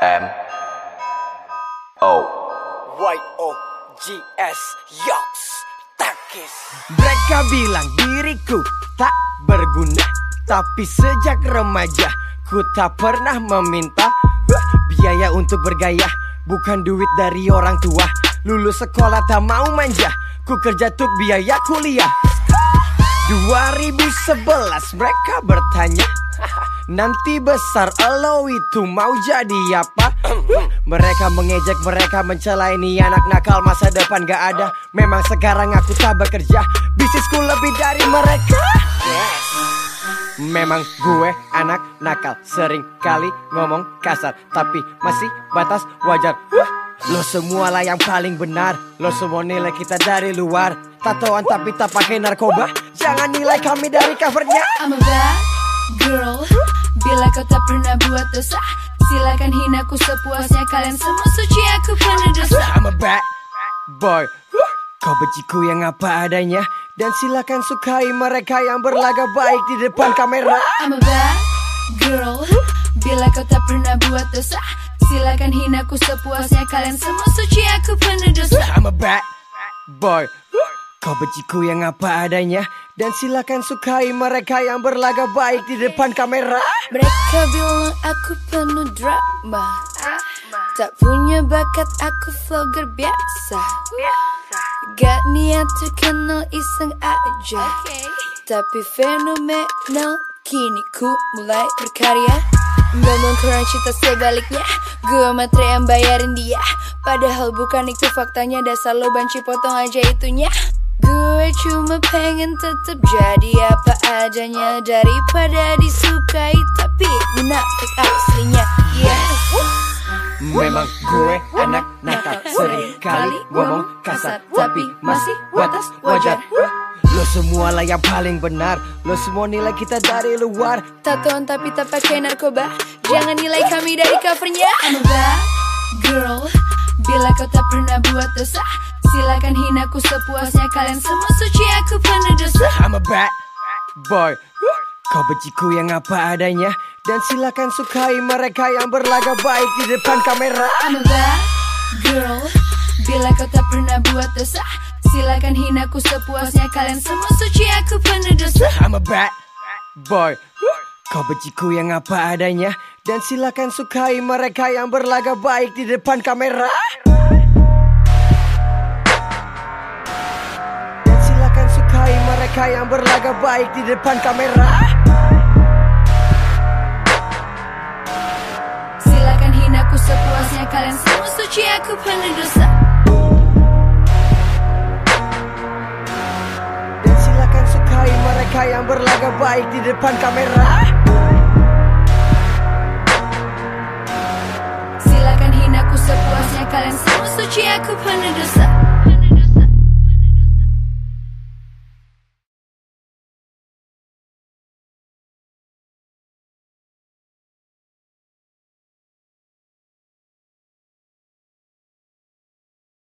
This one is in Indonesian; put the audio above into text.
M. O. Y O G S Yoks Takis. Mereka bilang diriku tak berguna Tapi sejak remaja ku tak pernah meminta Biaya untuk bergaya Bukan duit dari orang tua. Lulus sekolah tak mau manja Ku kerja tuh biaya kuliah. 2011 mereka bertanya Nanti besar lo itu mau jadi apa? Mereka mengejek, mereka mencela ini anak nakal masa depan gak ada. Memang sekarang aku tak bekerja Bisnisku lebih dari mereka. Memang gue anak nakal Sering kali ngomong kasar Tapi masih batas wajar. Lo semua lah yang paling benar Lo semua nilai kita dari luar. Tatoan tapi tak pakai narkoba Jangan nilai kami dari covernya. I'm a bad girl kau tak pernah buat dosa. Silakan hinaku sepuasnya Kalian semua. Suci aku penuh dosa. I'm a bad boy Kau benciku yang apa adanya. Dan silakan sukai mereka yang berlaga baik di depan kamera. I'm a bad girl. Bila kau tak pernah buat dosa Silakan hinaku sepuasnya Kalian semua. Suci aku penuh dosa. I'm a bad boy Kau benciku yang apa adanya Dan silakan sukai mereka yang berlaga baik di depan kamera. Mereka bilang aku penuh drama. Tak punya bakat aku vlogger biasa. Gak niat terkenal iseng aja. Tapi fenomenal Kini ku mulai berkarya. Ngomong kurang cinta sebaliknya Gue matre yang bayarin dia. Padahal bukan itu faktanya Dasar lo banci potong aja itunya Gue cuma pengen tetap jadi apa adanya Daripada disukai tapi munafik aslinya. Yes. Memang gue anak nakal Sering kali ngomong kasar Tapi masih batas wajar. Lo semua lah yang paling benar Lo semua nilai kita dari luar. Tatoan tapi tak pakai narkoba. Jangan nilai kami dari covernya. I'm a bad girl Bila kau tak pernah buat dosa Silakan hinaku sepuasnya Kalian semua. Suci aku penuh dosa. I'm a bad boy. Kau benciku yang apa adanya Dan silakan sukai mereka yang berlaga baik di depan kamera. I'm a bad girl. Bila kau tak pernah buat dosa Silakan hinaku sepuasnya Kalian semua. Suci aku penuh dosa. I'm a bad boy Kau benciku yang apa adanya Dan silakan sukai mereka yang berlaga baik di depan kamera. Dan silakan sukai mereka yang berlaga baik di depan kamera. Silakan hinaku sepuasnya Kalian semua suci aku penuh dosa. Dan silakan sukai mereka yang berlaga baik di depan kamera Silakan hinaku sepuasnya Kalian